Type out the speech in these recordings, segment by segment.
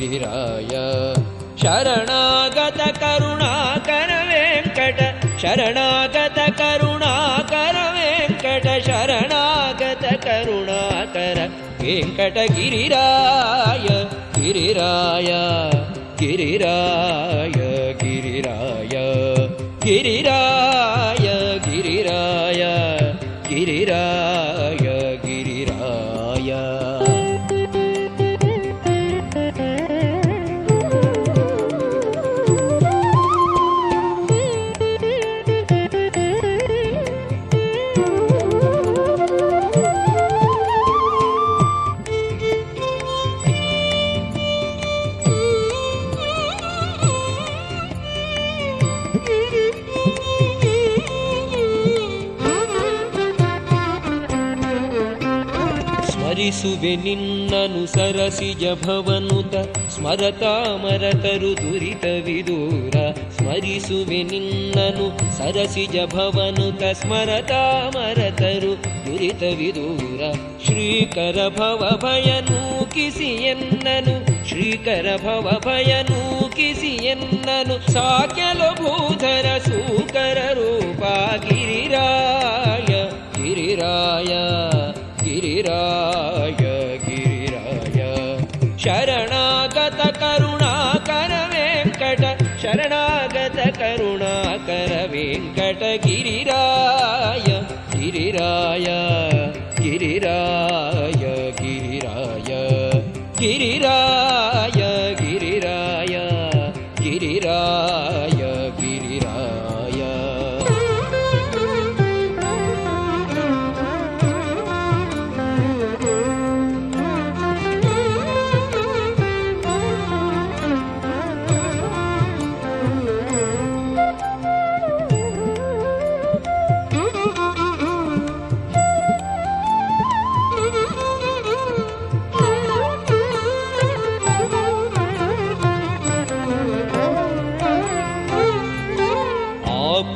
गिरिराय शरणागत करुणाकर वेङ्कट शरणागत करुणाकर वेङ्कट शरणागत करुणाकर वेङ्कट गिरिराय गिरिराय गिरिराय गिरिराय गिरिराय ಸ್ಮರಿಸುವೆ ನಿನ್ನನು ಸರಸಿಜ ಭವನುತ ಸ್ಮರತಾ ಮರತರು ದುರಿತವಿದೂರ ಸ್ಮರಿಸುವೆ ನಿನ್ನನು ಸರಸಿಜ ಭವನುತ ಸ್ಮರತಾ ಮರತರು ದುರಿತವಿದೂರ ಶ್ರೀಕರ ಭವ ಭಯ ನೂಕಿಸಿ ಎನ್ನನು ಶ್ರೀಕರ ಭವ ಭಯ ನೂಕಿಸಿ ಎನ್ನನು ಸಾಕ್ಯಲು ಭೂಧರ ಸೂಕರ ರೂಪ ಗಿರಿರಾಯ ಗಿರಿರಾಯ वेङ्कटगिरिराय गिरिराय गिरिराय।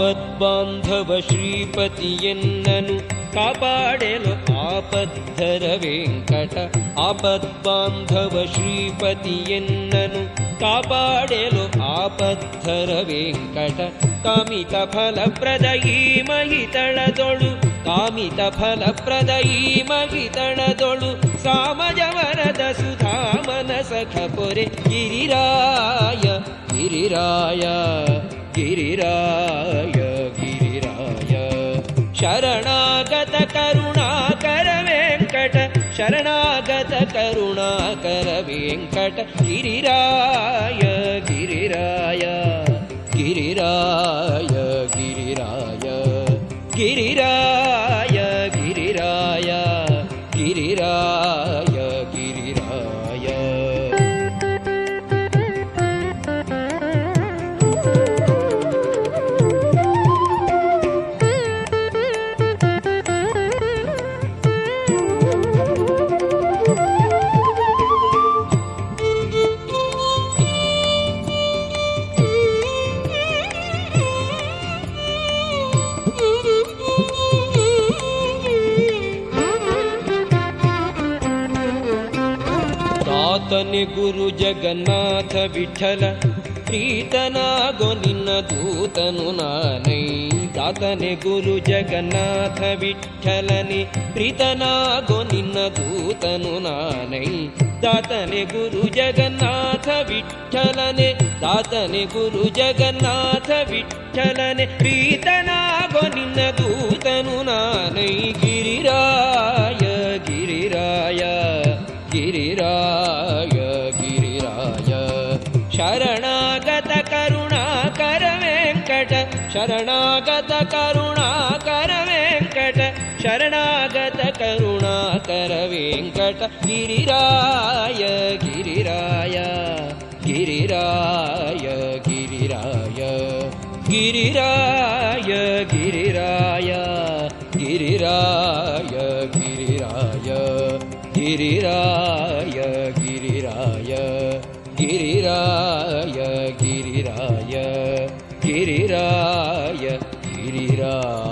ಆಪದ್ಬಾಂಧವ ಶ್ರೀಪತಿಯನ್ನನು ಕಾಪಾಡೆಲು ಆಪದ್ಧರ ವೆಂಕಟ ಆಪದ್ಬಾಂಧವ ಶ್ರೀಪತಿಯನ್ನನು ಕಾಪಾಡೆಲು ಆಪದ್ಧರ ವೆಂಕಟ ಕಾಮಿತ ಫಲಪ್ರದ ಈ ಮಹಿತಳದೊಳು ಕಾಮಿತ ಫಲಪ್ರದ ಈ ಮಹಿತಳದೊಳು ಸಾಮಜವರದ ಸುಧಾಮನ ಸಖ ಪೊರೆ ಗಿರಿರಾಯ ಗಿರಿರಾಯ गिरिराय गिरिराय। शरणागत करुणाकर वेङ्कट शरणागत करुणाकर वेङ्कट गिरिराय गिरिराय गिरिराय गिरिराय। गिरिराय गिरिराय गिरिराय गिरिराय ತಾತನೆ ಗುರು ಜಗನ್ನಾಥ ವಿಠಲ ಪ್ರೀತನಾಗೋ ನಿನ್ನ ದೂತನು ನಾನೈ ತಾತನೆ ಗುರು ಜಗನ್ನಾಥ ವಿಠಲನೆ ಪ್ರೀತನಾಗೋ ನಿನ್ನ ದೂತನು ನಾನೈ ದಾತನೆ ಗುರು ಜಗನ್ನಾಥ ವಿಠಲನೆ ದಾತನೆ ಗುರು ಜಗನ್ನಾಥ ವಿಠಲನೆ ಪ್ರೀತನಾಗೋ ನಿನ್ನ ದೂತನು ನಾನೈ शरणागत करुणाकर वेङ्कट शरणागत करुणाकर वेङ्कट शरणागत करुणाकर वेङ्कट गिरिराय गिरिराय गिरिराय गिरिराय गिरिराय गिरिराय गिरिराय गिरिराय गिरिराय गिरिराय गिरिराय